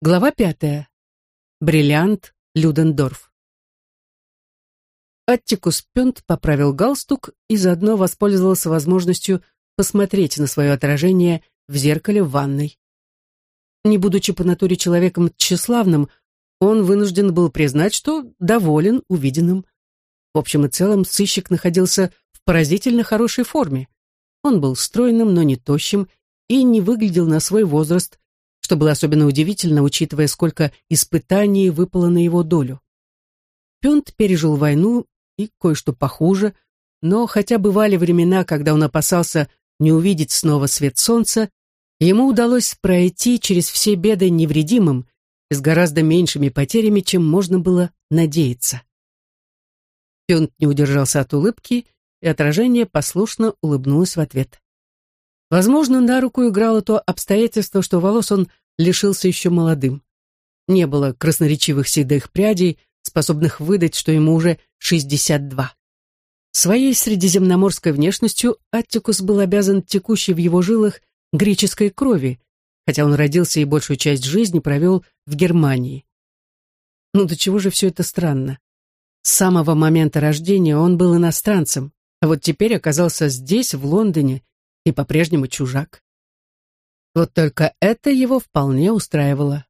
Глава пятая. Бриллиант Людендорф. Аттикус Пёнт поправил галстук и заодно воспользовался возможностью посмотреть на свое отражение в зеркале в ванной. Не будучи по натуре человеком тщеславным, он вынужден был признать, что доволен увиденным. В общем и целом, сыщик находился в поразительно хорошей форме. Он был стройным, но не тощим, и не выглядел на свой возраст, что было особенно удивительно, учитывая, сколько испытаний выпало на его долю. Пюнт пережил войну и кое-что похуже, но хотя бывали времена, когда он опасался не увидеть снова свет солнца, ему удалось пройти через все беды невредимым с гораздо меньшими потерями, чем можно было надеяться. Пюнт не удержался от улыбки, и отражение послушно улыбнулось в ответ. Возможно, на руку играло то обстоятельство, что волос он лишился еще молодым. Не было красноречивых седых прядей, способных выдать, что ему уже 62. Своей средиземноморской внешностью Аттикус был обязан текущей в его жилах греческой крови, хотя он родился и большую часть жизни провел в Германии. Ну до чего же все это странно? С самого момента рождения он был иностранцем, а вот теперь оказался здесь, в Лондоне, и по-прежнему чужак. Вот только это его вполне устраивало.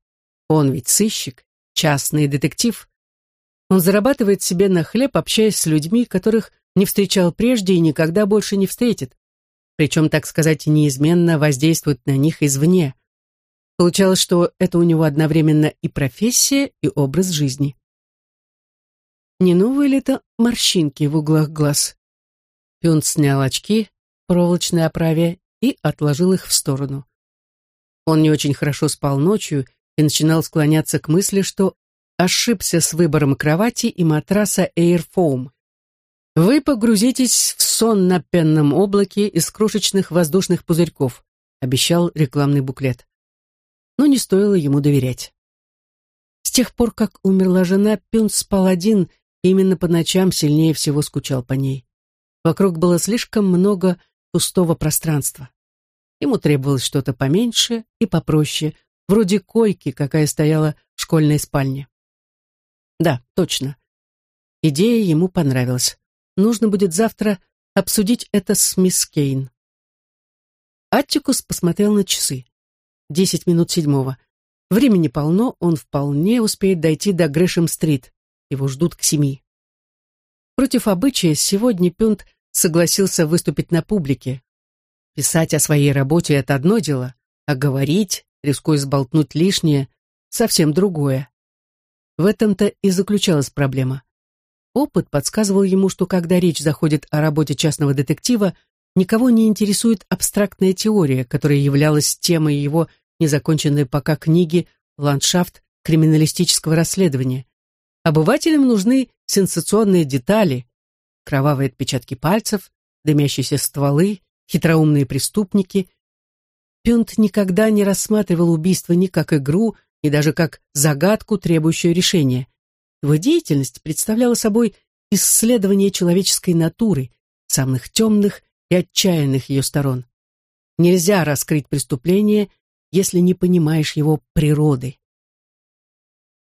Он ведь сыщик, частный детектив. Он зарабатывает себе на хлеб, общаясь с людьми, которых не встречал прежде и никогда больше не встретит. Причем, так сказать, неизменно воздействует на них извне. Получалось, что это у него одновременно и профессия, и образ жизни. Не новые ли это морщинки в углах глаз? Пюнт снял очки, проволочной оправе и отложил их в сторону. Он не очень хорошо спал ночью и начинал склоняться к мысли, что ошибся с выбором кровати и матраса Air Foam. Вы погрузитесь в сон на пенном облаке из крошечных воздушных пузырьков, обещал рекламный буклет. Но не стоило ему доверять. С тех пор, как умерла жена, Пюнт спал один и именно по ночам сильнее всего скучал по ней. Вокруг было слишком много пустого пространства. Ему требовалось что-то поменьше и попроще, вроде койки, какая стояла в школьной спальне. Да, точно. Идея ему понравилась. Нужно будет завтра обсудить это с мисс Кейн. Аттикус посмотрел на часы. Десять минут седьмого. Времени полно, он вполне успеет дойти до Грэшем-стрит. Его ждут к семи. Против обычая сегодня Пюнт согласился выступить на публике. Писать о своей работе — это одно дело, а говорить, рискуя сболтнуть лишнее, совсем другое. В этом-то и заключалась проблема. Опыт подсказывал ему, что когда речь заходит о работе частного детектива, никого не интересует абстрактная теория, которая являлась темой его незаконченной пока книги «Ландшафт криминалистического расследования». Обывателям нужны сенсационные детали, кровавые отпечатки пальцев, дымящиеся стволы, хитроумные преступники. Пюнт никогда не рассматривал убийство ни как игру, ни даже как загадку, требующую решения. Его деятельность представляла собой исследование человеческой натуры, самых темных и отчаянных ее сторон. Нельзя раскрыть преступление, если не понимаешь его природы.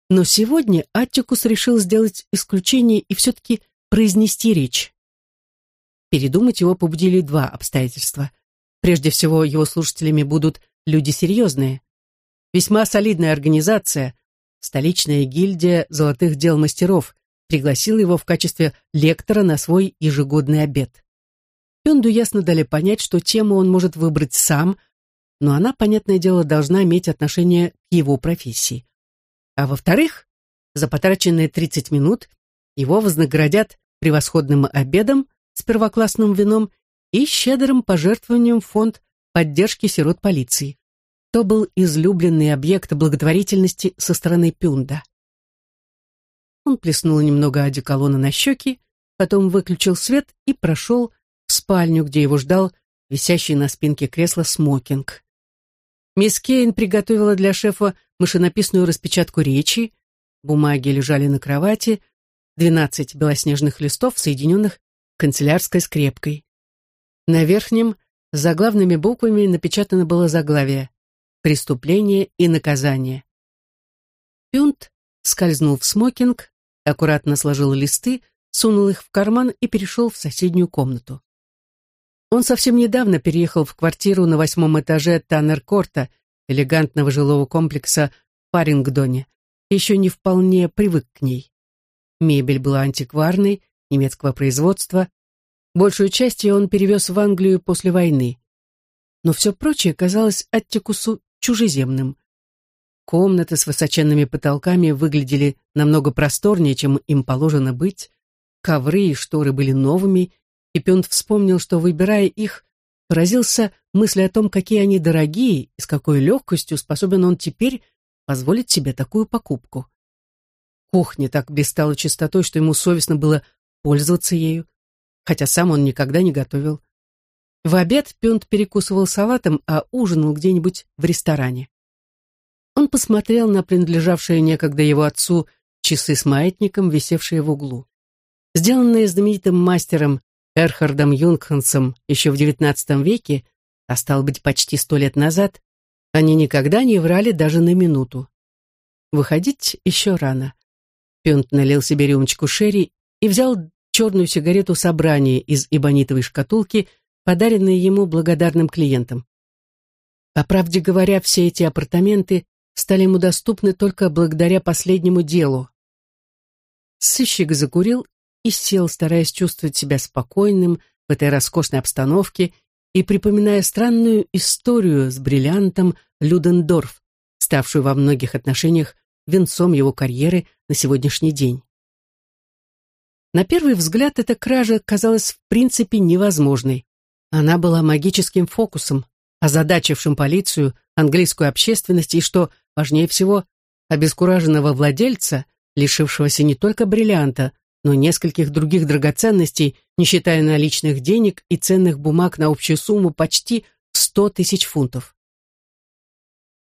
Но сегодня Аттикус решил сделать исключение и все-таки произнести речь. Передумать его побудили два обстоятельства. Прежде всего, его слушателями будут люди серьезные. Весьма солидная организация, столичная гильдия золотых дел мастеров, пригласила его в качестве лектора на свой ежегодный обед. Пенду ясно дали понять, что тему он может выбрать сам, но она, понятное дело, должна иметь отношение к его профессии. А во-вторых, за потраченные 30 минут его вознаградят превосходным обедом с первоклассным вином и щедрым пожертвованием в фонд поддержки сирот полиции. То был излюбленный объект благотворительности со стороны Пюнда. Он плеснул немного одеколона на щеки, потом выключил свет и прошел в спальню, где его ждал висящий на спинке кресла смокинг. Мисс Кейн приготовила для шефа машинописную распечатку речи, бумаги лежали на кровати, двенадцать белоснежных листов, соединенных канцелярской скрепкой. На верхнем заглавными буквами напечатано было заглавие «Преступление и наказание». Пюнт скользнул в смокинг, аккуратно сложил листы, сунул их в карман и перешел в соседнюю комнату. Он совсем недавно переехал в квартиру на восьмом этаже Таннер-Корта, элегантного жилого комплекса в Парингдоне, еще не вполне привык к ней. Мебель была антикварной, немецкого производства. Большую часть ее он перевез в Англию после войны. Но все прочее казалось Аттикусу чужеземным. Комнаты с высоченными потолками выглядели намного просторнее, чем им положено быть. Ковры и шторы были новыми, и Пюнт вспомнил, что, выбирая их, поразился мысли о том, какие они дорогие и с какой легкостью способен он теперь позволить себе такую покупку. Кухня так блистала чистотой, что ему совестно было пользоваться ею, хотя сам он никогда не готовил. В обед Пюнт перекусывал салатом, а ужинал где-нибудь в ресторане. Он посмотрел на принадлежавшие некогда его отцу часы с маятником, висевшие в углу. Сделанные знаменитым мастером Эрхардом Юнгхансом еще в XIX веке, а стал быть почти сто лет назад, они никогда не врали даже на минуту. Выходить еще рано. Пюнт налил себе рюмочку шерри и взял черную сигарету собрания из эбонитовой шкатулки, подаренной ему благодарным клиентам. По правде говоря, все эти апартаменты стали ему доступны только благодаря последнему делу. Сыщик закурил и сел, стараясь чувствовать себя спокойным в этой роскошной обстановке и припоминая странную историю с бриллиантом Людендорф, ставшую во многих отношениях венцом его карьеры на сегодняшний день. На первый взгляд эта кража казалась в принципе невозможной. Она была магическим фокусом, озадачившим полицию, английскую общественность и, что важнее всего, обескураженного владельца, лишившегося не только бриллианта, но нескольких других драгоценностей, не считая наличных денег и ценных бумаг на общую сумму почти 100 тысяч фунтов.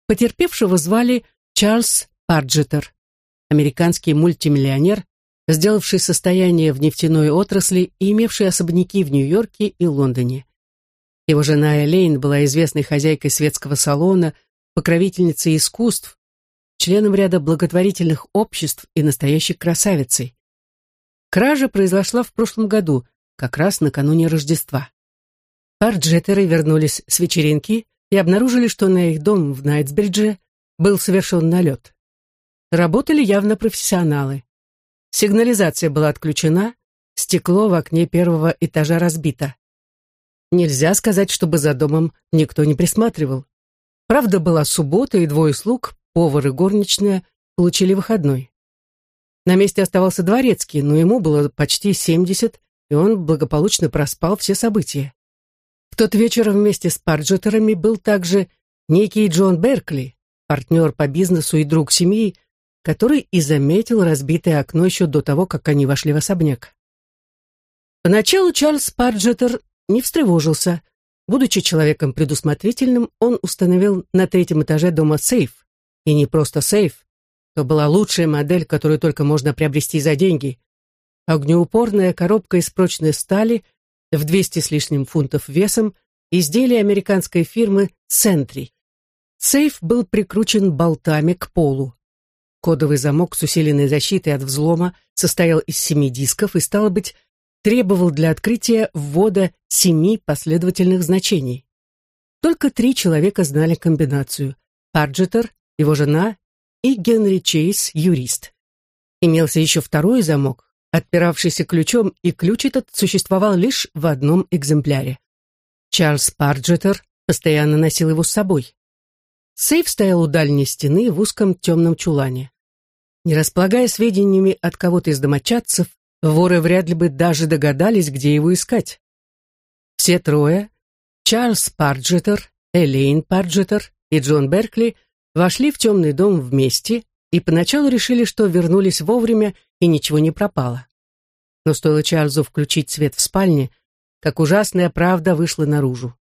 Потерпевшего звали Чарльз Парджетер, американский мультимиллионер, сделавший состояние в нефтяной отрасли и имевший особняки в Нью-Йорке и Лондоне. Его жена Элейн была известной хозяйкой светского салона, покровительницей искусств, членом ряда благотворительных обществ и настоящей красавицей. Кража произошла в прошлом году, как раз накануне Рождества. Парджеттеры вернулись с вечеринки и обнаружили, что на их дом в Найтсбридже был совершен налет. Работали явно профессионалы. Сигнализация была отключена, стекло в окне первого этажа разбито. Нельзя сказать, чтобы за домом никто не присматривал. Правда, была суббота, и двое слуг, повар и горничная, получили выходной. На месте оставался дворецкий, но ему было почти семьдесят, и он благополучно проспал все события. В тот вечер вместе с Парджетерами был также некий Джон Беркли, партнер по бизнесу и друг семьи, который и заметил разбитое окно еще до того, как они вошли в особняк. Поначалу Чарльз Парджетер не встревожился. Будучи человеком предусмотрительным, он установил на третьем этаже дома сейф. И не просто сейф, то была лучшая модель, которую только можно приобрести за деньги. Огнеупорная коробка из прочной стали в 200 с лишним фунтов весом, изделие американской фирмы «Сентри». Сейф был прикручен болтами к полу. Кодовый замок с усиленной защитой от взлома состоял из семи дисков и, стало быть, требовал для открытия ввода семи последовательных значений. Только три человека знали комбинацию – Парджетер, его жена и Генри Чейз, юрист. Имелся еще второй замок, отпиравшийся ключом, и ключ этот существовал лишь в одном экземпляре. Чарльз Парджетер постоянно носил его с собой. Сейф стоял у дальней стены в узком темном чулане. Не располагая сведениями от кого-то из домочадцев, воры вряд ли бы даже догадались, где его искать. Все трое, Чарльз Парджетер, Элейн Парджетер и Джон Беркли, вошли в темный дом вместе и поначалу решили, что вернулись вовремя и ничего не пропало. Но стоило Чарльзу включить свет в спальне, как ужасная правда вышла наружу.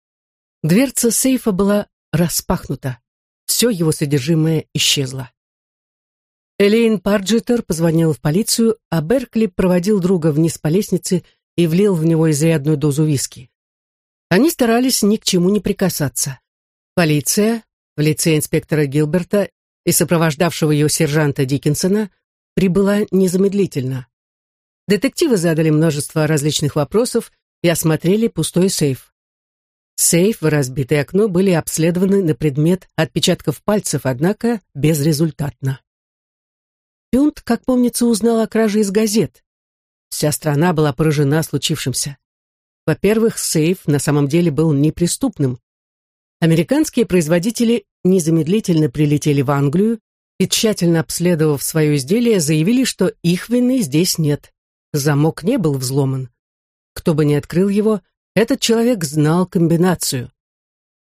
Дверца сейфа была распахнута все его содержимое исчезло. Элейн Парджетер позвонила в полицию, а Беркли проводил друга вниз по лестнице и влил в него изрядную дозу виски. Они старались ни к чему не прикасаться. Полиция, в лице инспектора Гилберта и сопровождавшего ее сержанта Диккенсона прибыла незамедлительно. Детективы задали множество различных вопросов и осмотрели пустой сейф. Сейф и разбитое окно были обследованы на предмет отпечатков пальцев, однако безрезультатно. Пюнт, как помнится, узнал о краже из газет. Вся страна была поражена случившимся. Во-первых, сейф на самом деле был неприступным. Американские производители незамедлительно прилетели в Англию и, тщательно обследовав свое изделие, заявили, что их вины здесь нет. Замок не был взломан. Кто бы ни открыл его, этот человек знал комбинацию.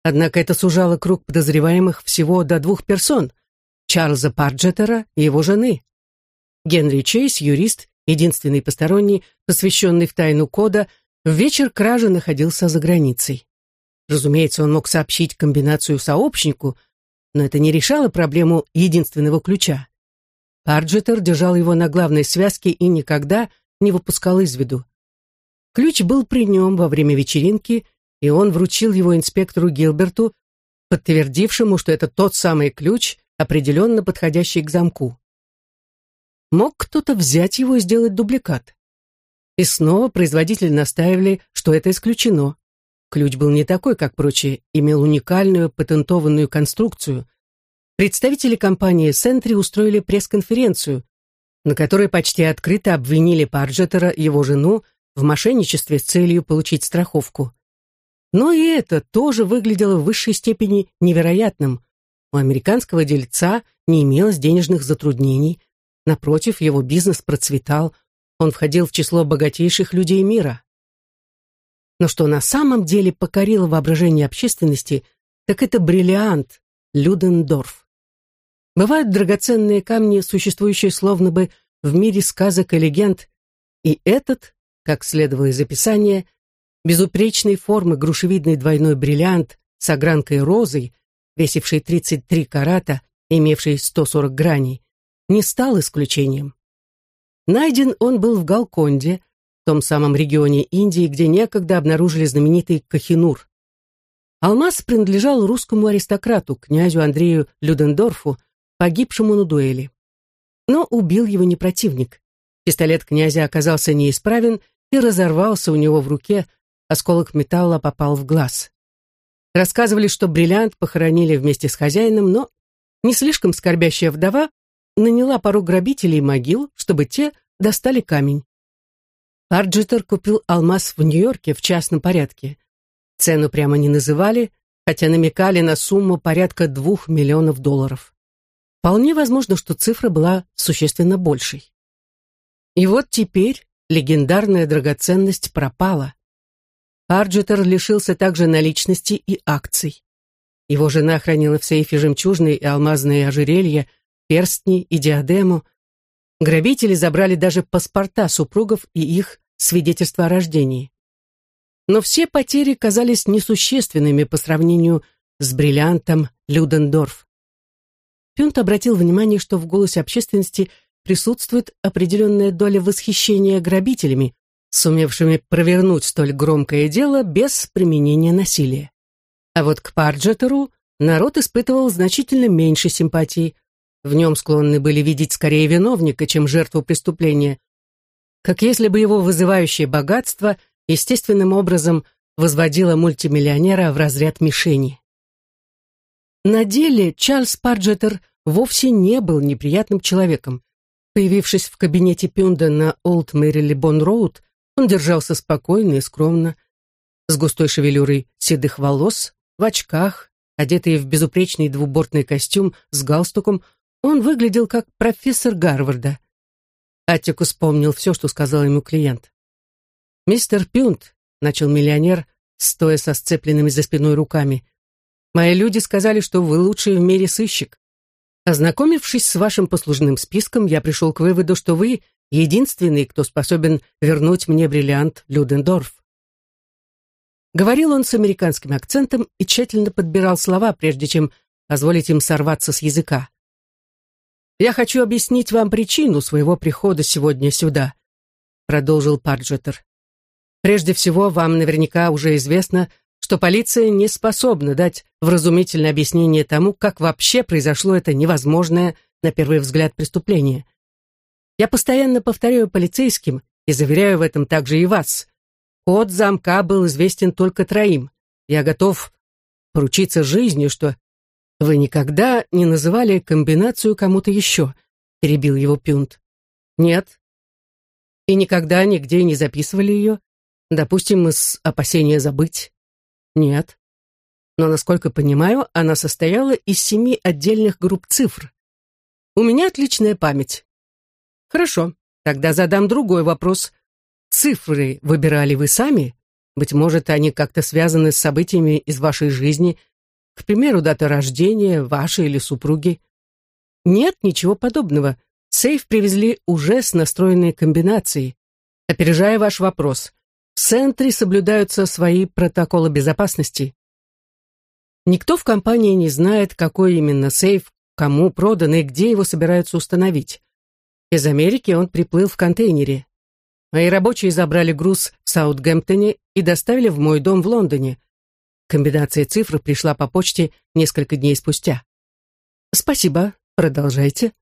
Однако это сужало круг подозреваемых всего до двух персон — Чарльза Парджеттера и его жены. Генри Чейз, юрист, единственный посторонний, посвященный в тайну кода, в вечер кражи находился за границей. Разумеется, он мог сообщить комбинацию сообщнику, но это не решало проблему единственного ключа. Парджеттер держал его на главной связке и никогда не выпускал из виду. Ключ был при нем во время вечеринки, и он вручил его инспектору Гилберту, подтвердившему, что это тот самый ключ, определенно подходящий к замку. Мог кто-то взять его и сделать дубликат. И снова производители настаивали, что это исключено. Ключ был не такой, как прочие, имел уникальную патентованную конструкцию. Представители компании Сентри устроили пресс-конференцию, на которой почти открыто обвинили Парджеттера и его жену в мошенничестве с целью получить страховку. Но и это тоже выглядело в высшей степени невероятным. У американского дельца не имелось денежных затруднений. Напротив, его бизнес процветал, он входил в число богатейших людей мира. Но что на самом деле покорило воображение общественности, так это бриллиант Людендорф. Бывают драгоценные камни, существующие словно бы в мире сказок и легенд, и этот как следовало из описания, безупречной формы грушевидный двойной бриллиант с огранкой розой, весивший 33 карата, имевший 140 граней, не стал исключением. Найден он был в Галконде, в том самом регионе Индии, где некогда обнаружили знаменитый Кахинур. Алмаз принадлежал русскому аристократу, князю Андрею Людендорфу, погибшему на дуэли. Но убил его не противник. Пистолет князя оказался неисправен и разорвался у него в руке, осколок металла попал в глаз. Рассказывали, что бриллиант похоронили вместе с хозяином, но не слишком скорбящая вдова наняла пару грабителей могил, чтобы те достали камень. Парджитер купил алмаз в Нью-Йорке в частном порядке. Цену прямо не называли, хотя намекали на сумму порядка двух миллионов долларов. Вполне возможно, что цифра была существенно большей. И вот теперь легендарная драгоценность пропала. Арджитер лишился также наличности и акций. Его жена хранила в сейфе жемчужные и алмазные ожерелья, перстни и диадему. Грабители забрали даже паспорта супругов и их свидетельства о рождении. Но все потери казались несущественными по сравнению с бриллиантом Людендорф. Пюнт обратил внимание, что в голосе общественности присутствует определенная доля восхищения грабителями, сумевшими провернуть столь громкое дело без применения насилия. А вот к Парджетеру народ испытывал значительно меньше симпатии. В нем склонны были видеть скорее виновника, чем жертву преступления, как если бы его вызывающее богатство естественным образом возводило мультимиллионера в разряд мишени. На деле Чарльз Парджетер вовсе не был неприятным человеком. Появившись в кабинете Пюнда на Олд Мэрили Бон Роуд, он держался спокойно и скромно, с густой шевелюрой седых волос, в очках, одетый в безупречный двубортный костюм с галстуком, он выглядел как профессор Гарварда. Аттику вспомнил все, что сказал ему клиент. «Мистер Пюнт», — начал миллионер, стоя со сцепленными за спиной руками, «мои люди сказали, что вы лучший в мире сыщик. Ознакомившись с вашим послужным списком, я пришел к выводу, что вы единственный, кто способен вернуть мне бриллиант Людендорф. Говорил он с американским акцентом и тщательно подбирал слова, прежде чем позволить им сорваться с языка. «Я хочу объяснить вам причину своего прихода сегодня сюда», продолжил Парджеттер. «Прежде всего, вам наверняка уже известно, что полиция не способна дать вразумительное объяснение тому, как вообще произошло это невозможное, на первый взгляд, преступление. Я постоянно повторяю полицейским и заверяю в этом также и вас. Код замка был известен только троим. Я готов поручиться жизнью, что вы никогда не называли комбинацию кому-то еще, перебил его Пюнт. Нет. И никогда нигде не записывали ее? Допустим, из опасения забыть? Нет. Но, насколько понимаю, она состояла из семи отдельных групп цифр. У меня отличная память. Хорошо, тогда задам другой вопрос. Цифры выбирали вы сами? Быть может, они как-то связаны с событиями из вашей жизни, к примеру, дата рождения вашей или супруги? Нет, ничего подобного. Сейф привезли уже с настроенной комбинацией. Опережая ваш вопрос, в центре соблюдаются свои протоколы безопасности. Никто в компании не знает, какой именно сейф, кому продан и где его собираются установить. Из Америки он приплыл в контейнере. Мои рабочие забрали груз в Саутгемптоне и доставили в мой дом в Лондоне. Комбинация цифр пришла по почте несколько дней спустя. «Спасибо. Продолжайте».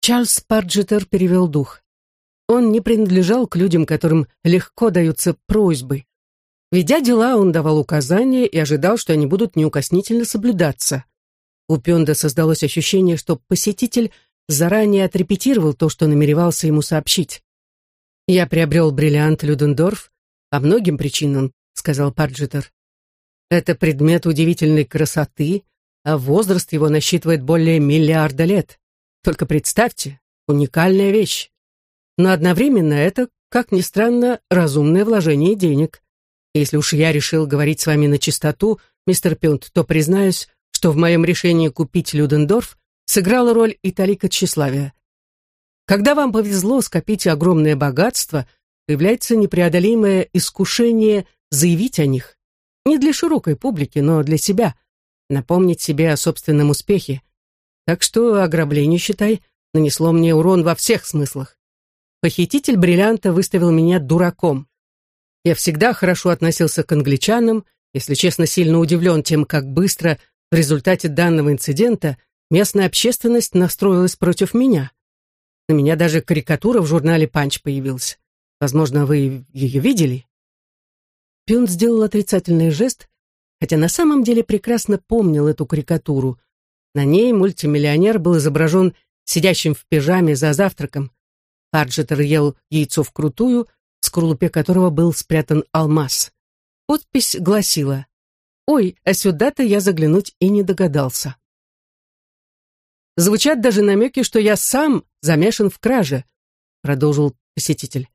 Чарльз Парджетер перевел дух. Он не принадлежал к людям, которым легко даются просьбы. Ведя дела, он давал указания и ожидал, что они будут неукоснительно соблюдаться. У Пёнда создалось ощущение, что посетитель заранее отрепетировал то, что намеревался ему сообщить. «Я приобрел бриллиант Людендорф по многим причинам», — сказал Парджетер. «Это предмет удивительной красоты, а возраст его насчитывает более миллиарда лет. Только представьте, уникальная вещь но одновременно это, как ни странно, разумное вложение денег. Если уж я решил говорить с вами на чистоту, мистер Пюнт, то признаюсь, что в моем решении купить Людендорф сыграла роль и талика тщеславия. Когда вам повезло скопить огромное богатство, появляется непреодолимое искушение заявить о них. Не для широкой публики, но для себя. Напомнить себе о собственном успехе. Так что ограбление, считай, нанесло мне урон во всех смыслах. Похититель бриллианта выставил меня дураком. Я всегда хорошо относился к англичанам, если честно, сильно удивлен тем, как быстро в результате данного инцидента местная общественность настроилась против меня. На меня даже карикатура в журнале «Панч» появилась. Возможно, вы ее видели?» Пюн сделал отрицательный жест, хотя на самом деле прекрасно помнил эту карикатуру. На ней мультимиллионер был изображен сидящим в пижаме за завтраком, Арджетер ел яйцо вкрутую, в скорлупе которого был спрятан алмаз. Подпись гласила «Ой, а сюда-то я заглянуть и не догадался». «Звучат даже намеки, что я сам замешан в краже», продолжил посетитель.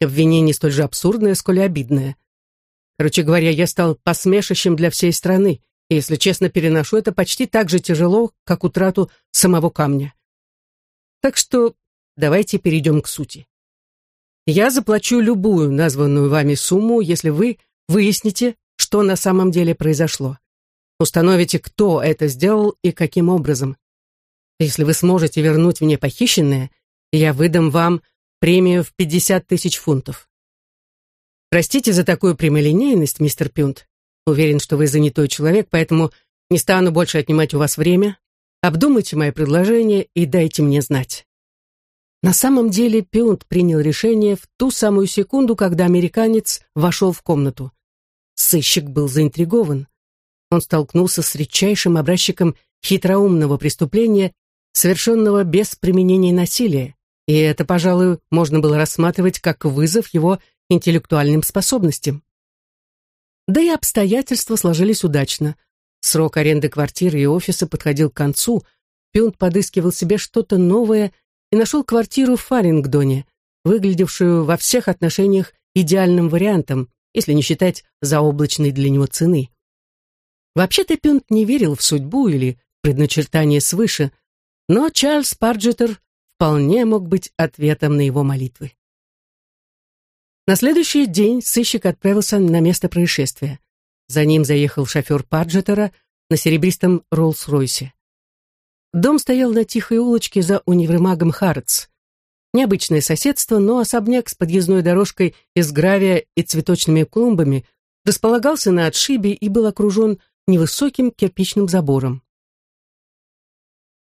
Обвинение столь же абсурдное, сколь и обидное. Короче говоря, я стал посмешищем для всей страны, и, если честно, переношу это почти так же тяжело, как утрату самого камня. Так что Давайте перейдем к сути. Я заплачу любую названную вами сумму, если вы выясните, что на самом деле произошло. Установите, кто это сделал и каким образом. Если вы сможете вернуть мне похищенное, я выдам вам премию в 50 тысяч фунтов. Простите за такую прямолинейность, мистер Пюнт. Уверен, что вы занятой человек, поэтому не стану больше отнимать у вас время. Обдумайте мое предложение и дайте мне знать. На самом деле Пионт принял решение в ту самую секунду, когда американец вошел в комнату. Сыщик был заинтригован. Он столкнулся с редчайшим образчиком хитроумного преступления, совершенного без применения насилия, и это, пожалуй, можно было рассматривать как вызов его интеллектуальным способностям. Да и обстоятельства сложились удачно. Срок аренды квартиры и офиса подходил к концу, Пюнт подыскивал себе что-то новое и нашел квартиру в Фарингдоне, выглядевшую во всех отношениях идеальным вариантом, если не считать заоблачной для него цены. Вообще-то Пюнт не верил в судьбу или предначертание свыше, но Чарльз Парджетер вполне мог быть ответом на его молитвы. На следующий день сыщик отправился на место происшествия. За ним заехал шофер Парджетера на серебристом Роллс-Ройсе. Дом стоял на тихой улочке за универмагом Хартс. Необычное соседство, но особняк с подъездной дорожкой из гравия и цветочными клумбами располагался на отшибе и был окружен невысоким кирпичным забором.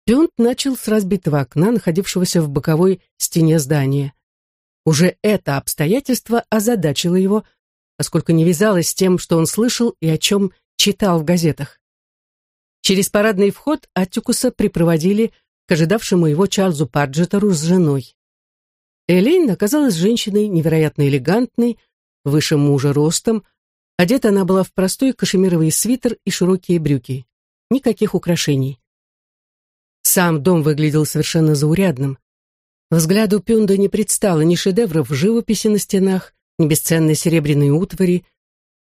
Пюнт начал с разбитого окна, находившегося в боковой стене здания. Уже это обстоятельство озадачило его, поскольку не вязалось с тем, что он слышал и о чем читал в газетах. Через парадный вход Аттикуса припроводили к ожидавшему его Чарльзу Парджетеру с женой. Элейн оказалась женщиной невероятно элегантной, выше мужа ростом. Одета она была в простой кашемировый свитер и широкие брюки. Никаких украшений. Сам дом выглядел совершенно заурядным. Взгляду Пюнда не предстало ни шедевров живописи на стенах, ни бесценной серебряной утвари.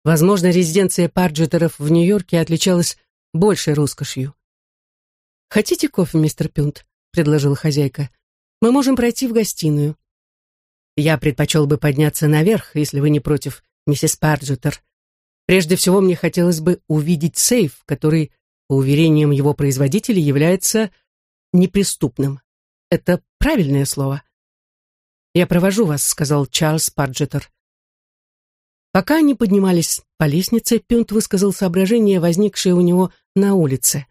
Возможно, резиденция Парджетеров в Нью-Йорке отличалась большей роскошью. «Хотите кофе, мистер Пюнт?» — предложила хозяйка. «Мы можем пройти в гостиную». «Я предпочел бы подняться наверх, если вы не против, миссис Парджетер. Прежде всего, мне хотелось бы увидеть сейф, который, по уверениям его производителя, является неприступным. Это правильное слово. «Я провожу вас», — сказал Чарльз Парджетер. Пока они поднимались по лестнице, Пюнт высказал соображение, возникшее у него на улице.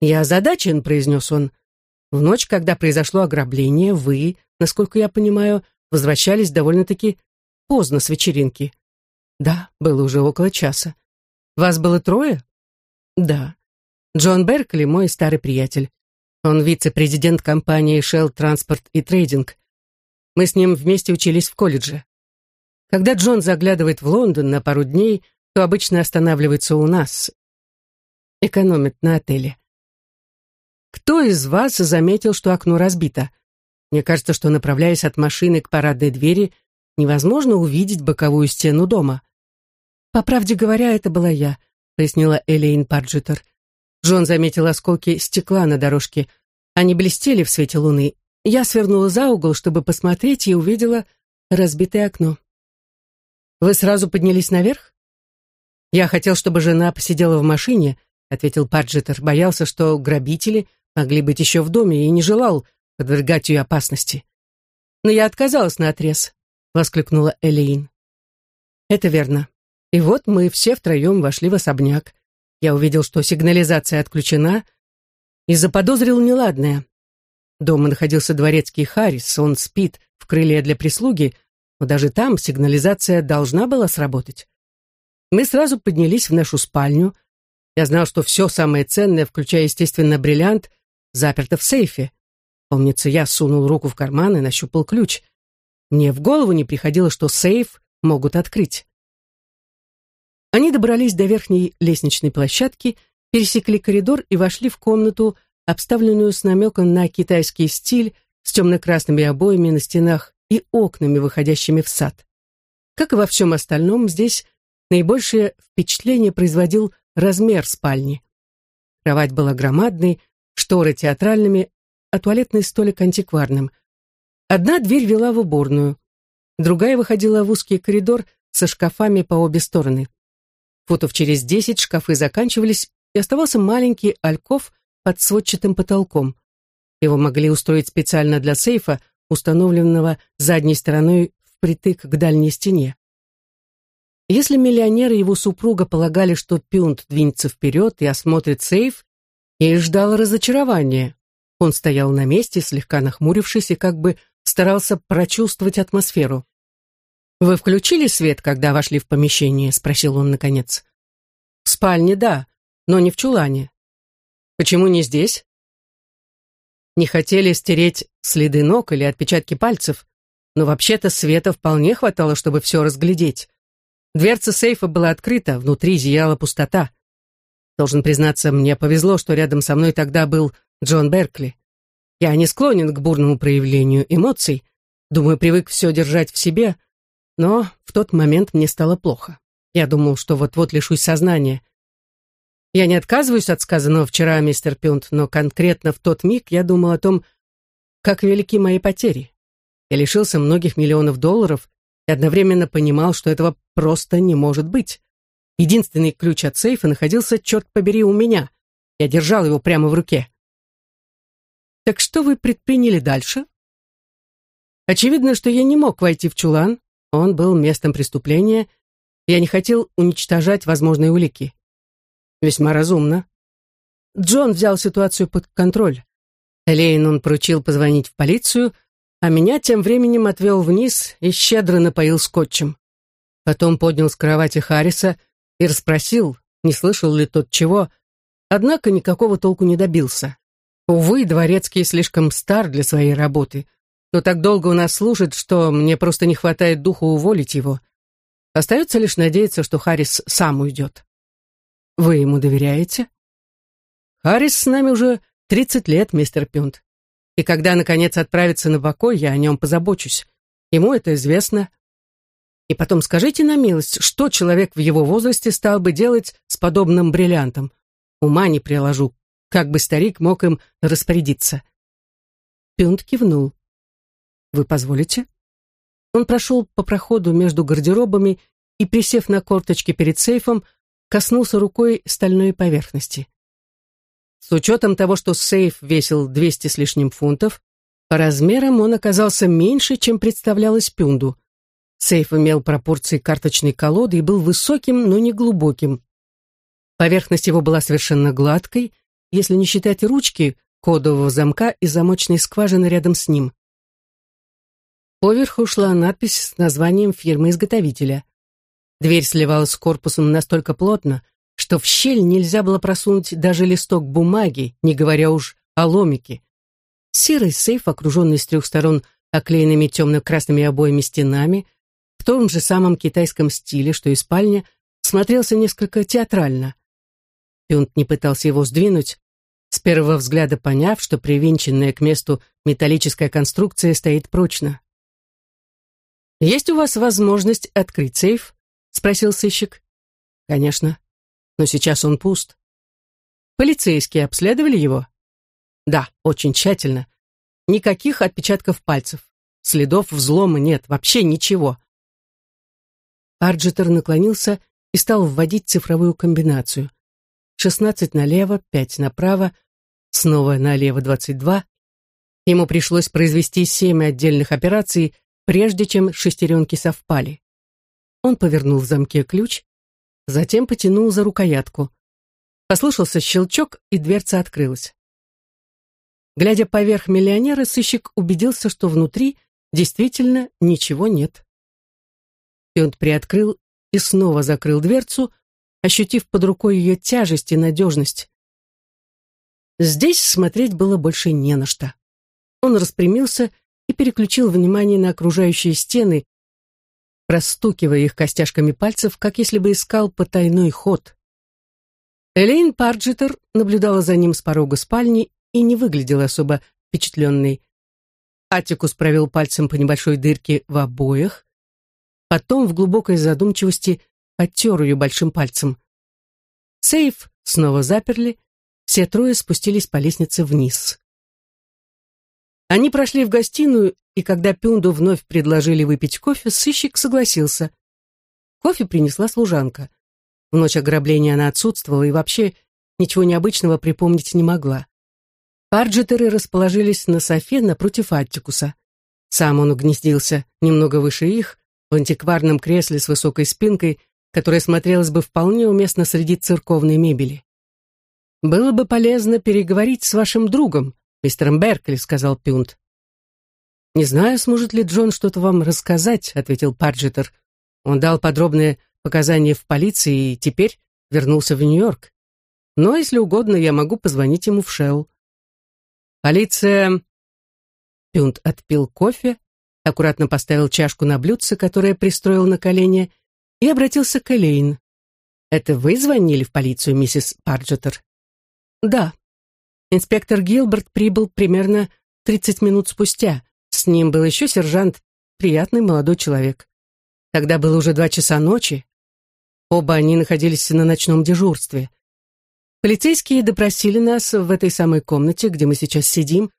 «Я озадачен», — произнес он. «В ночь, когда произошло ограбление, вы, насколько я понимаю, возвращались довольно-таки поздно с вечеринки». «Да, было уже около часа». «Вас было трое?» «Да. Джон Беркли, мой старый приятель. Он вице-президент компании Shell Transport и Trading. Мы с ним вместе учились в колледже. Когда Джон заглядывает в Лондон на пару дней, то обычно останавливается у нас. Экономит на отеле. Кто из вас заметил, что окно разбито? Мне кажется, что, направляясь от машины к парадной двери, невозможно увидеть боковую стену дома. По правде говоря, это была я, пояснила Элейн Парджетер. Джон заметил осколки стекла на дорожке. Они блестели в свете луны. Я свернула за угол, чтобы посмотреть, и увидела разбитое окно. «Вы сразу поднялись наверх?» «Я хотел, чтобы жена посидела в машине», — ответил Парджетер. Боялся, что грабители могли быть еще в доме, и не желал подвергать ее опасности. «Но я отказалась на отрез», — воскликнула Элейн. «Это верно. И вот мы все втроем вошли в особняк. Я увидел, что сигнализация отключена, и заподозрил неладное. Дома находился дворецкий Харрис, он спит в крыле для прислуги, но даже там сигнализация должна была сработать. Мы сразу поднялись в нашу спальню. Я знал, что все самое ценное, включая, естественно, бриллиант, заперто в сейфе. Помнится, я сунул руку в карман и нащупал ключ. Мне в голову не приходило, что сейф могут открыть. Они добрались до верхней лестничной площадки, пересекли коридор и вошли в комнату, обставленную с намеком на китайский стиль, с темно-красными обоями на стенах и окнами, выходящими в сад. Как и во всем остальном, здесь наибольшее впечатление производил размер спальни. Кровать была громадной, шторы театральными, а туалетный столик антикварным. Одна дверь вела в уборную, другая выходила в узкий коридор со шкафами по обе стороны. Футов через десять шкафы заканчивались, и оставался маленький альков под сводчатым потолком. Его могли устроить специально для сейфа, установленного задней стороной впритык к дальней стене. Если миллионер и его супруга полагали, что Пюнт двинется вперед и осмотрит сейф, их ждало разочарование. Он стоял на месте, слегка нахмурившись, и как бы старался прочувствовать атмосферу. «Вы включили свет, когда вошли в помещение?» — спросил он наконец. «В спальне, да, но не в чулане». «Почему не здесь?» Не хотели стереть следы ног или отпечатки пальцев, но вообще-то света вполне хватало, чтобы все разглядеть. Дверца сейфа была открыта, внутри зияла пустота. Должен признаться, мне повезло, что рядом со мной тогда был Джон Беркли. Я не склонен к бурному проявлению эмоций, думаю, привык все держать в себе — но в тот момент мне стало плохо. Я думал, что вот-вот лишусь сознания. Я не отказываюсь от сказанного вчера, мистер Пюнт, но конкретно в тот миг я думал о том, как велики мои потери. Я лишился многих миллионов долларов и одновременно понимал, что этого просто не может быть. Единственный ключ от сейфа находился, черт побери, у меня. Я держал его прямо в руке. Так что вы предприняли дальше? Очевидно, что я не мог войти в чулан, он был местом преступления, Я не хотел уничтожать возможные улики. Весьма разумно. Джон взял ситуацию под контроль. Элейн он поручил позвонить в полицию, а меня тем временем отвел вниз и щедро напоил скотчем. Потом поднял с кровати Харриса и расспросил, не слышал ли тот чего, однако никакого толку не добился. Увы, дворецкий слишком стар для своей работы, но так долго у нас служит, что мне просто не хватает духа уволить его. Остается лишь надеяться, что Харрис сам уйдет. Вы ему доверяете? Харрис с нами уже тридцать лет, мистер Пюнт. И когда, наконец, отправится на покой, я о нем позабочусь. Ему это известно. И потом скажите на милость, что человек в его возрасте стал бы делать с подобным бриллиантом? Ума не приложу, как бы старик мог им распорядиться. Пюнт кивнул. «Вы позволите?» Он прошел по проходу между гардеробами и, присев на корточки перед сейфом, коснулся рукой стальной поверхности. С учетом того, что сейф весил 200 с лишним фунтов, по размерам он оказался меньше, чем представлялось Пюнду. Сейф имел пропорции карточной колоды и был высоким, но не глубоким. Поверхность его была совершенно гладкой, если не считать ручки, кодового замка и замочной скважины рядом с ним. Поверху шла надпись с названием фирмы-изготовителя. Дверь сливалась с корпусом настолько плотно, что в щель нельзя было просунуть даже листок бумаги, не говоря уж о ломике. Серый сейф, окруженный с трех сторон оклеенными темно-красными обоями стенами, в том же самом китайском стиле, что и спальня, смотрелся несколько театрально. Пюнт не пытался его сдвинуть, с первого взгляда поняв, что привинченная к месту металлическая конструкция стоит прочно. «Есть у вас возможность открыть сейф?» — спросил сыщик. «Конечно. Но сейчас он пуст». «Полицейские обследовали его?» «Да, очень тщательно. Никаких отпечатков пальцев. Следов взлома нет, вообще ничего». Арджитер наклонился и стал вводить цифровую комбинацию. 16 налево, 5 направо, снова налево 22. Ему пришлось произвести семь отдельных операций, прежде чем шестеренки совпали. Он повернул в замке ключ, затем потянул за рукоятку. Послышался щелчок, и дверца открылась. Глядя поверх миллионера, сыщик убедился, что внутри действительно ничего нет. И он приоткрыл и снова закрыл дверцу, ощутив под рукой ее тяжесть и надежность. Здесь смотреть было больше не на что. Он распрямился и переключил внимание на окружающие стены, простукивая их костяшками пальцев, как если бы искал потайной ход. Элейн Парджитер наблюдала за ним с порога спальни и не выглядела особо впечатленной. Атикус провел пальцем по небольшой дырке в обоях, потом в глубокой задумчивости оттер ее большим пальцем. Сейф снова заперли, все трое спустились по лестнице вниз. Они прошли в гостиную, и когда Пюнду вновь предложили выпить кофе, сыщик согласился. Кофе принесла служанка. В ночь ограбления она отсутствовала и вообще ничего необычного припомнить не могла. Парджетеры расположились на софе напротив Аттикуса. Сам он угнездился немного выше их, в антикварном кресле с высокой спинкой, которая смотрелась бы вполне уместно среди церковной мебели. «Было бы полезно переговорить с вашим другом», мистером Беркли», — сказал Пюнт. «Не знаю, сможет ли Джон что-то вам рассказать», — ответил Парджетер. «Он дал подробные показания в полиции и теперь вернулся в Нью-Йорк. Но, если угодно, я могу позвонить ему в Шелл». «Полиция...» Пюнт отпил кофе, аккуратно поставил чашку на блюдце, которое пристроил на колени, и обратился к Элейн. «Это вы звонили в полицию, миссис Парджетер?» «Да», Инспектор Гилберт прибыл примерно 30 минут спустя. С ним был еще сержант, приятный молодой человек. Тогда было уже два часа ночи. Оба они находились на ночном дежурстве. Полицейские допросили нас в этой самой комнате, где мы сейчас сидим,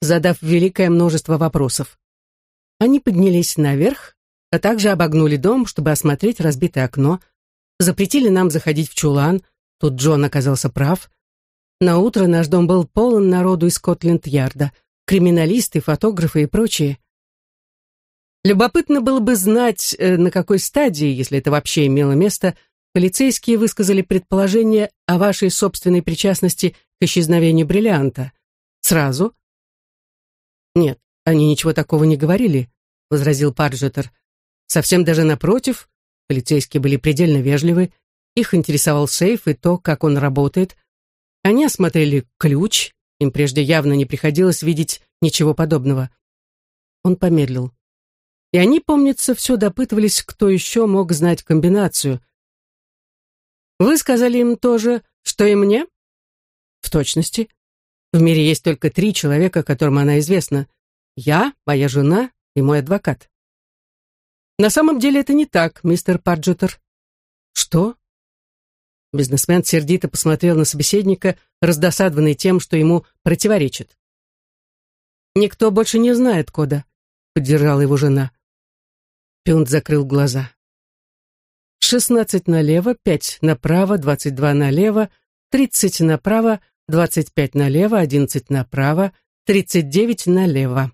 задав великое множество вопросов. Они поднялись наверх, а также обогнули дом, чтобы осмотреть разбитое окно, запретили нам заходить в чулан, тут Джон оказался прав, на утро наш дом был полон народу из Скотленд-Ярда, криминалисты, фотографы и прочие. Любопытно было бы знать, э, на какой стадии, если это вообще имело место, полицейские высказали предположение о вашей собственной причастности к исчезновению бриллианта. Сразу? Нет, они ничего такого не говорили, возразил Парджетер. Совсем даже напротив, полицейские были предельно вежливы, их интересовал сейф и то, как он работает. Они осмотрели ключ, им прежде явно не приходилось видеть ничего подобного. Он помедлил. И они, помнится, все допытывались, кто еще мог знать комбинацию. Вы сказали им тоже, что и мне? В точности. В мире есть только три человека, которым она известна. Я, моя жена и мой адвокат. На самом деле это не так, мистер Парджетер. Что? Бизнесмен сердито посмотрел на собеседника, раздосадованный тем, что ему противоречит. «Никто больше не знает кода», — поддержала его жена. Пюнт закрыл глаза. «Шестнадцать налево, пять направо, двадцать два налево, тридцать направо, двадцать пять налево, одиннадцать направо, тридцать девять налево».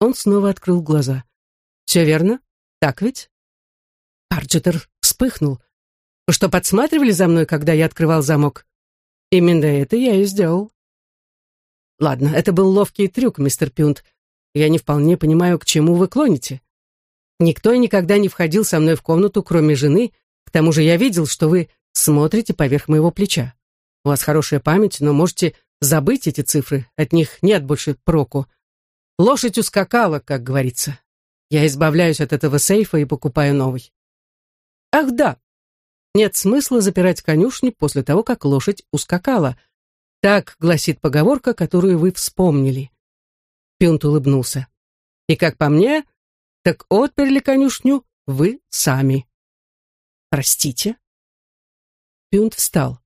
Он снова открыл глаза. «Все верно? Так ведь?» Арджетер вспыхнул. «Вы что, подсматривали за мной, когда я открывал замок?» «Именно это я и сделал». «Ладно, это был ловкий трюк, мистер Пюнт. Я не вполне понимаю, к чему вы клоните. Никто и никогда не входил со мной в комнату, кроме жены. К тому же я видел, что вы смотрите поверх моего плеча. У вас хорошая память, но можете забыть эти цифры, от них нет больше проку. Лошадь ускакала, как говорится. Я избавляюсь от этого сейфа и покупаю новый. Ах да, нет смысла запирать конюшни после того, как лошадь ускакала. Так гласит поговорка, которую вы вспомнили. Пюнт улыбнулся. И как по мне, так отперли конюшню вы сами. Простите? Пюнт встал.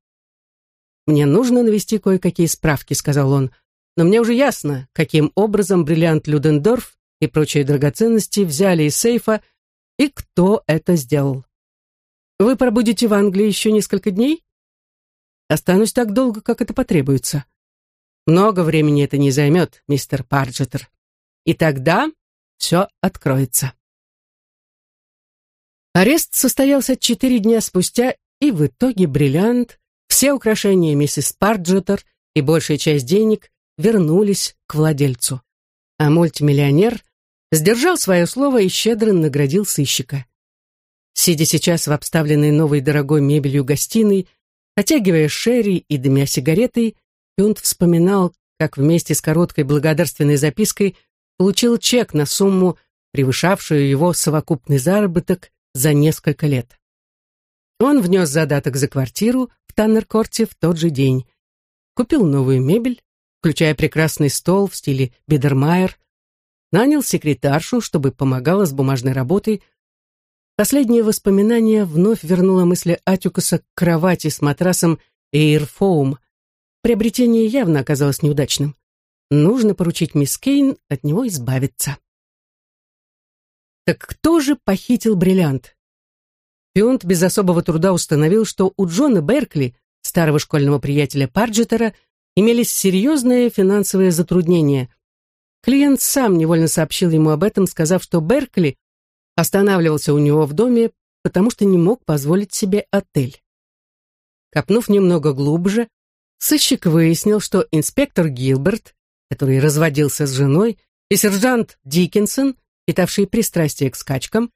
«Мне нужно навести кое-какие справки», — сказал он. Но мне уже ясно, каким образом бриллиант Людендорф и прочие драгоценности взяли из сейфа и кто это сделал. Вы пробудете в Англии еще несколько дней? Останусь так долго, как это потребуется. Много времени это не займет, мистер Парджетер. И тогда все откроется. Арест состоялся четыре дня спустя, и в итоге бриллиант, все украшения миссис Парджетер и большая часть денег вернулись к владельцу. А мультимиллионер сдержал свое слово и щедро наградил сыщика. Сидя сейчас в обставленной новой дорогой мебелью гостиной, потягивая шерри и дымя сигаретой, Пюнт вспоминал, как вместе с короткой благодарственной запиской получил чек на сумму, превышавшую его совокупный заработок за несколько лет. Он внес задаток за квартиру в Таннеркорте в тот же день, купил новую мебель, включая прекрасный стол в стиле Бидермайер, нанял секретаршу, чтобы помогала с бумажной работой. Последнее воспоминание вновь вернуло мысли Атюкаса к кровати с матрасом Эйрфоум. Приобретение явно оказалось неудачным. Нужно поручить мисс Кейн от него избавиться. Так кто же похитил бриллиант? Пионт без особого труда установил, что у Джона Беркли, старого школьного приятеля Парджетера, имелись серьезные финансовые затруднения. Клиент сам невольно сообщил ему об этом, сказав, что Беркли останавливался у него в доме, потому что не мог позволить себе отель. Копнув немного глубже, сыщик выяснил, что инспектор Гилберт, который разводился с женой, и сержант Диккенсон, питавшие пристрастие к скачкам,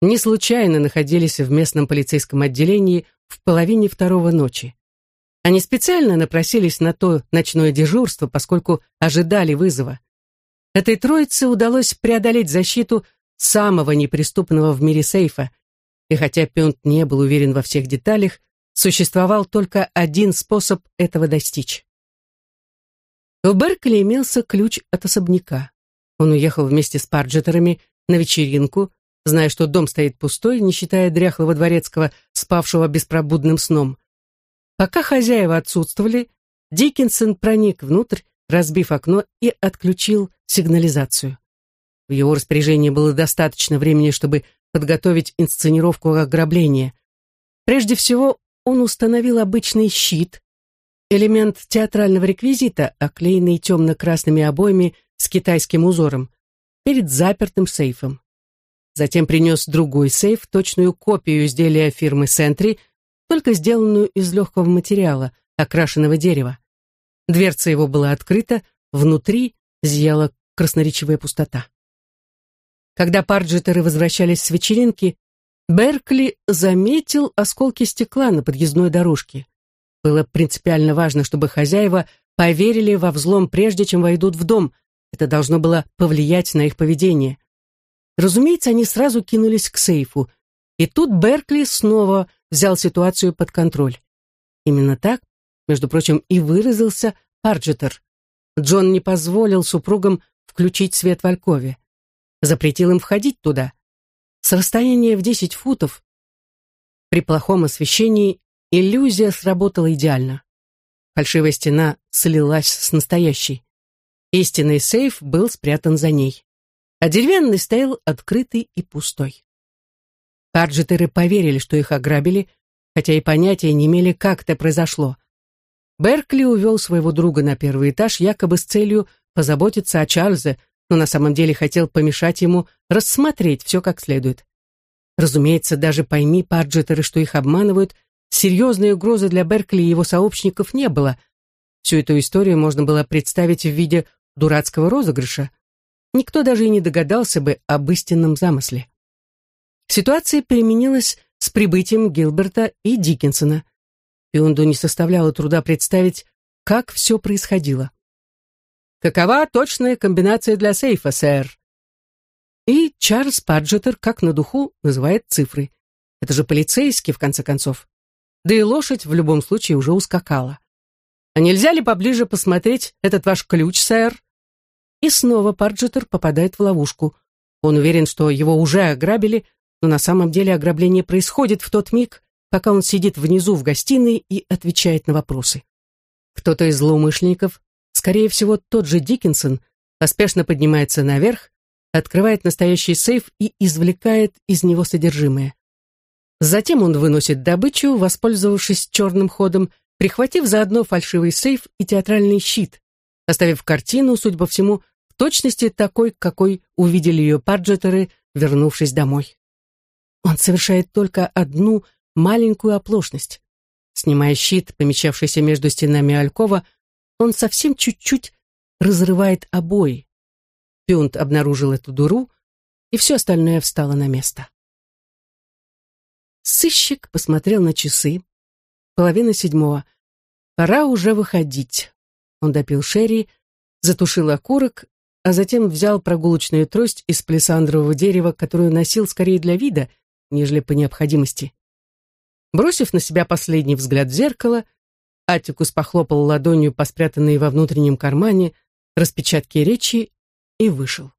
не случайно находились в местном полицейском отделении в половине второго ночи. Они специально напросились на то ночное дежурство, поскольку ожидали вызова. Этой троице удалось преодолеть защиту самого неприступного в мире сейфа, и хотя Пюнт не был уверен во всех деталях, существовал только один способ этого достичь. У Беркли имелся ключ от особняка. Он уехал вместе с Парджетерами на вечеринку, зная, что дом стоит пустой, не считая дряхлого дворецкого, спавшего беспробудным сном. Пока хозяева отсутствовали, Диккенсон проник внутрь, разбив окно и отключил сигнализацию. В его распоряжении было достаточно времени, чтобы подготовить инсценировку ограбления. Прежде всего, он установил обычный щит, элемент театрального реквизита, оклеенный темно-красными обоями с китайским узором, перед запертым сейфом. Затем принес другой сейф, точную копию изделия фирмы Сентри, только сделанную из легкого материала, окрашенного дерева. Дверца его была открыта, внутри зияла красноречивая пустота. Когда парджетеры возвращались с вечеринки, Беркли заметил осколки стекла на подъездной дорожке. Было принципиально важно, чтобы хозяева поверили во взлом, прежде чем войдут в дом. Это должно было повлиять на их поведение. Разумеется, они сразу кинулись к сейфу. И тут Беркли снова взял ситуацию под контроль. Именно так, между прочим, и выразился Парджетер. Джон не позволил супругам включить свет в Алькове. Запретил им входить туда. С расстояния в 10 футов при плохом освещении иллюзия сработала идеально. Фальшивая стена слилась с настоящей. Истинный сейф был спрятан за ней, а деревянный стоял открытый и пустой. Парджетеры поверили, что их ограбили, хотя и понятия не имели, как это произошло. Беркли увел своего друга на первый этаж якобы с целью позаботиться о Чарльзе, но на самом деле хотел помешать ему рассмотреть все как следует. Разумеется, даже пойми Парджетеры, что их обманывают, серьезной угрозы для Беркли и его сообщников не было. Всю эту историю можно было представить в виде дурацкого розыгрыша. Никто даже и не догадался бы об истинном замысле. Ситуация переменилась с прибытием Гилберта и Диккенсона. Пионду не составляло труда представить, как все происходило. Какова точная комбинация для сейфа, сэр? И Чарльз Паджеттер, как на духу, называет цифры. Это же полицейский, в конце концов. Да и лошадь в любом случае уже ускакала. А нельзя ли поближе посмотреть этот ваш ключ, сэр? И снова Паджеттер попадает в ловушку. Он уверен, что его уже ограбили, но на самом деле ограбление происходит в тот миг, пока он сидит внизу в гостиной и отвечает на вопросы. Кто-то из злоумышленников Скорее всего, тот же Диккенсон поспешно поднимается наверх, открывает настоящий сейф и извлекает из него содержимое. Затем он выносит добычу, воспользовавшись черным ходом, прихватив заодно фальшивый сейф и театральный щит, оставив картину, судя по всему, в точности такой, какой увидели ее паджетеры, вернувшись домой. Он совершает только одну маленькую оплошность. Снимая щит, помещавшийся между стенами Алькова, он совсем чуть-чуть разрывает обои. Пюнт обнаружил эту дуру, и все остальное встало на место. Сыщик посмотрел на часы. Половина седьмого. Пора уже выходить. Он допил шерри, затушил окурок, а затем взял прогулочную трость из палисандрового дерева, которую носил скорее для вида, нежели по необходимости. Бросив на себя последний взгляд в зеркало, Атикус похлопал ладонью по спрятанной во внутреннем кармане распечатке речи и вышел.